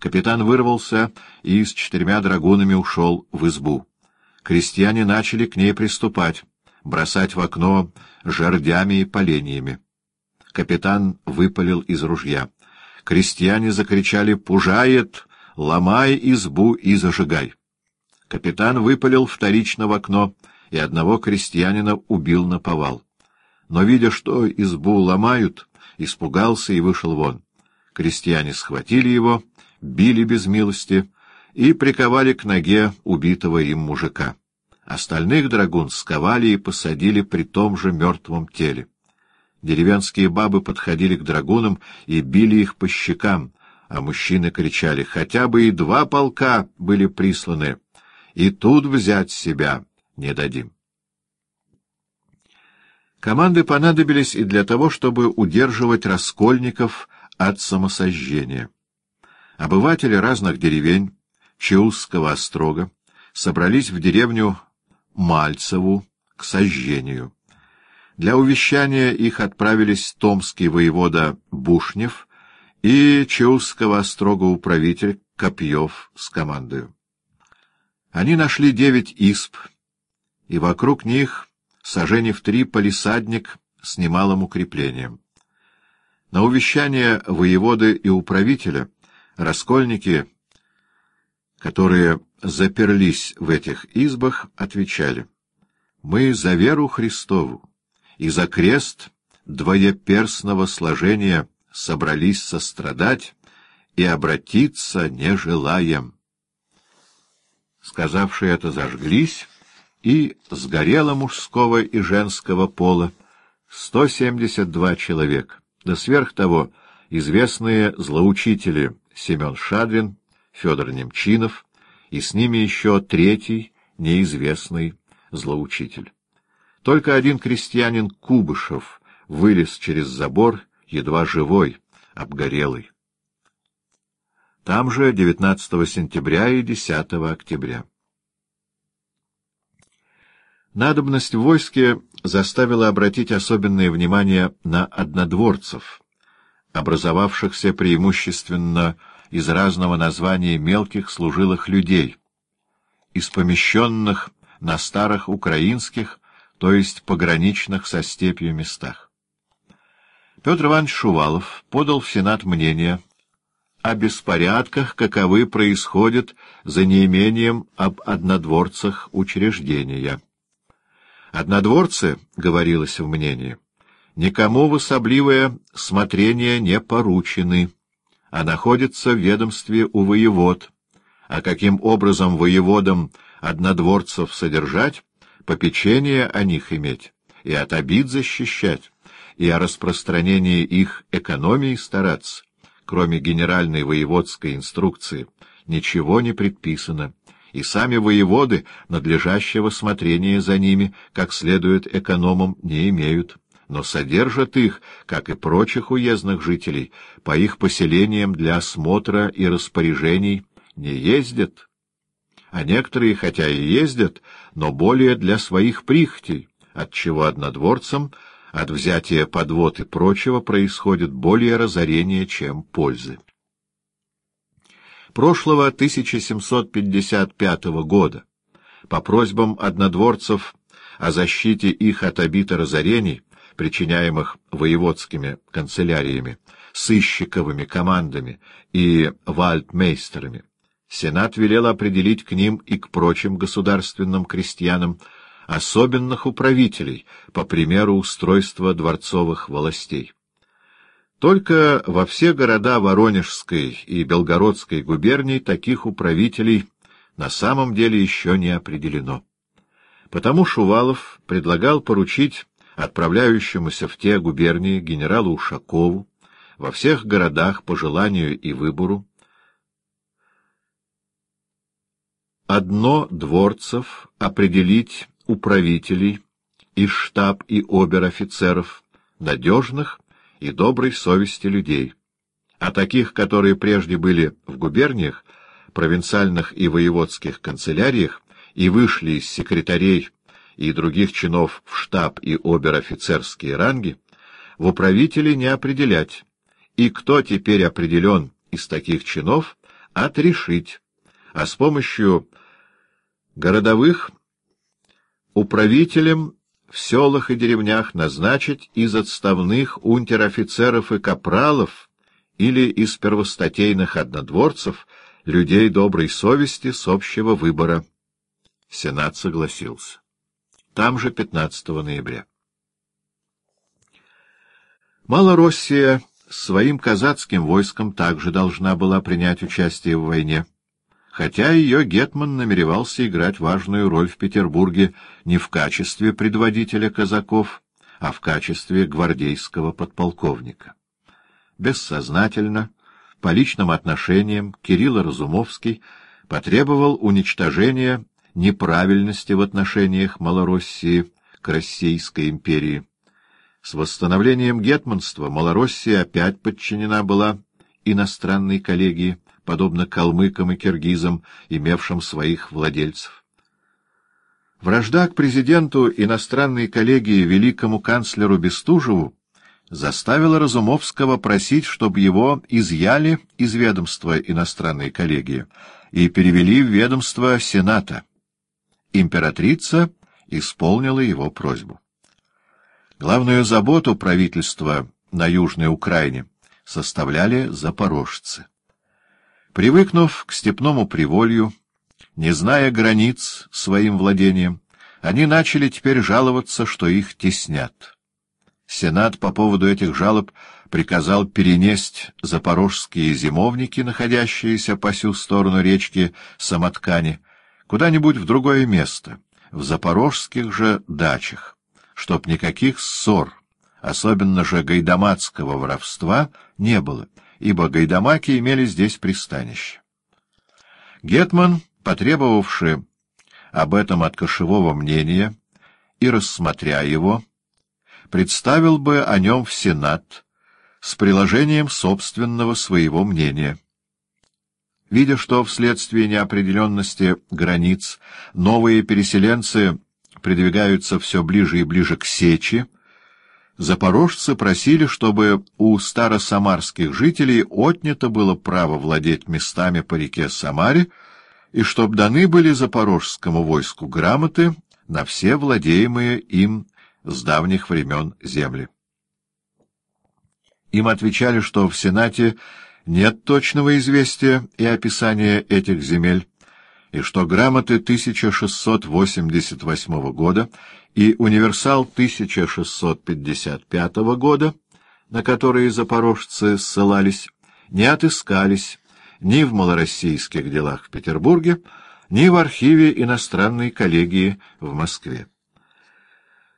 Капитан вырвался и с четырьмя драгунами ушел в избу. Крестьяне начали к ней приступать, бросать в окно жердями и поленьями. Капитан выпалил из ружья. Крестьяне закричали «Пужает! Ломай избу и зажигай!» Капитан выпалил вторично в окно, и одного крестьянина убил на повал. Но, видя, что избу ломают, испугался и вышел вон. Крестьяне схватили его, били без милости и приковали к ноге убитого им мужика. Остальных драгун сковали и посадили при том же мертвом теле. Деревенские бабы подходили к драгунам и били их по щекам, а мужчины кричали «Хотя бы и два полка были присланы, и тут взять себя не дадим». Команды понадобились и для того, чтобы удерживать раскольников от самосожжения. Обыватели разных деревень Чеузского острога собрались в деревню Мальцеву к сожжению. Для увещания их отправились томский воевода Бушнев и Чеузского острога управитель Копьев с командой. Они нашли девять исп, и вокруг них, сожженив три, полисадник с немалым укреплением. На увещание воеводы и управителя раскольники, которые заперлись в этих избах, отвечали, «Мы за веру Христову и за крест двоеперстного сложения собрались сострадать и обратиться не желаем». Сказавшие это, зажглись, и сгорело мужского и женского пола сто семьдесят два человека, да сверх того известные злоучители Семен Шадрин, Федор Немчинов и с ними еще третий неизвестный злоучитель. Только один крестьянин Кубышев вылез через забор, едва живой, обгорелый. Там же 19 сентября и 10 октября. Надобность в войске заставила обратить особенное внимание на однодворцев, образовавшихся преимущественно из разного названия мелких служилых людей, из помещенных на старых украинских, то есть пограничных со степью местах. Петр Иванович Шувалов подал в Сенат мнение о беспорядках, каковы происходят за неимением об однодворцах учреждения. Однодворцы, говорилось в мнении, никому в особливое смотрение не поручены, а находятся в ведомстве у воевод, а каким образом воеводам однодворцев содержать, попечение о них иметь, и от обид защищать, и о распространении их экономии стараться, кроме генеральной воеводской инструкции, ничего не предписано, и сами воеводы надлежащего смотрения за ними, как следует экономам, не имеют, но содержат их, как и прочих уездных жителей, по их поселениям для осмотра и распоряжений не ездят. А некоторые, хотя и ездят, но более для своих прихтей, отчего однодворцам от взятия подвод и прочего происходит более разорение, чем пользы прошлого 1755 года по просьбам однодворцев о защите их от обита разорений, причиняемых воеводскими канцеляриями, сыщиковыми командами и вальдмейстерами, Сенат велел определить к ним и к прочим государственным крестьянам особенных управителей, по примеру устройства дворцовых властей. Только во все города Воронежской и Белгородской губерний таких управителей на самом деле еще не определено. Потому Шувалов предлагал поручить отправляющемуся в те губернии генералу Ушакову во всех городах по желанию и выбору. Одно дворцев определить управителей и штаб и обер-офицеров, надежных и доброй совести людей, а таких, которые прежде были в губерниях, провинциальных и воеводских канцеляриях и вышли из секретарей и других чинов в штаб и обер-офицерские ранги, в управители не определять, и кто теперь определен из таких чинов, отрешить, а с помощью городовых управителем в селах и деревнях назначить из отставных унтер-офицеров и капралов или из первостатейных однодворцев людей доброй совести с общего выбора. Сенат согласился. Там же 15 ноября. Малороссия своим казацким войском также должна была принять участие в войне хотя ее гетман намеревался играть важную роль в Петербурге не в качестве предводителя казаков, а в качестве гвардейского подполковника. Бессознательно, по личным отношениям, Кирилл Разумовский потребовал уничтожения неправильности в отношениях Малороссии к Российской империи. С восстановлением гетманства Малороссия опять подчинена была иностранной коллегии, подобно калмыкам и киргизам, имевшим своих владельцев. Вражда к президенту иностранной коллегии великому канцлеру Бестужеву заставила Разумовского просить, чтобы его изъяли из ведомства иностранной коллегии и перевели в ведомство Сената. Императрица исполнила его просьбу. Главную заботу правительства на Южной Украине составляли запорожцы. Привыкнув к степному приволью, не зная границ своим владением, они начали теперь жаловаться, что их теснят. Сенат по поводу этих жалоб приказал перенесть запорожские зимовники, находящиеся по сю сторону речки Самоткани, куда-нибудь в другое место, в запорожских же дачах, чтоб никаких ссор, особенно же гайдамацкого воровства, не было — ибо гайдамаки имели здесь пристанище. Гетман, потребовавший об этом от кошевого мнения и рассмотря его, представил бы о нем в Сенат с приложением собственного своего мнения. Видя, что вследствие неопределенности границ новые переселенцы придвигаются все ближе и ближе к Сечи, запорожцы просили, чтобы у старосамарских жителей отнято было право владеть местами по реке Самаре, и чтоб даны были запорожскому войску грамоты на все владеемые им с давних времен земли. Им отвечали, что в Сенате нет точного известия и описания этих земель, и что грамоты 1688 года и универсал 1655 года, на которые запорожцы ссылались, не отыскались ни в малороссийских делах в Петербурге, ни в архиве иностранной коллегии в Москве.